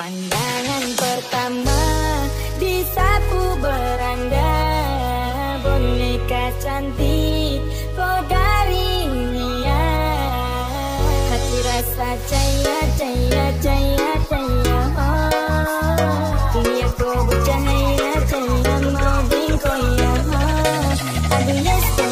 Pandangan pertama di sapu beranda Boneka cantik kau dari niat Hati rasa jaya jaya jaya jaya oh. Lihat kau bocah jaya mau bingkau bingkoya oh. Aduh yes,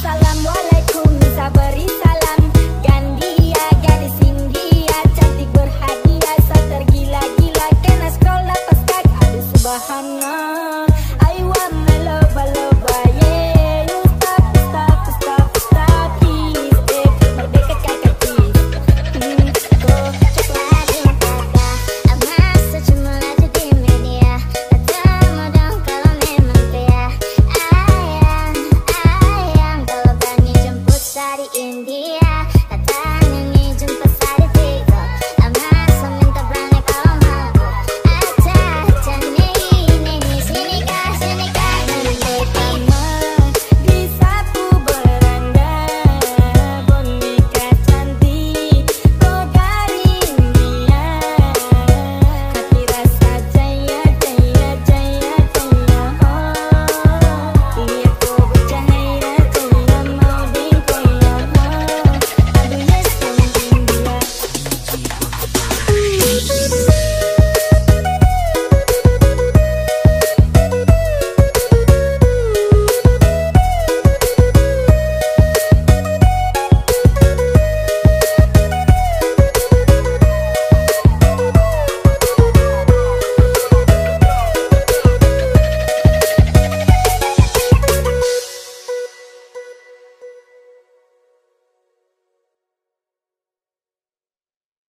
Assalamualaikum Sabarisa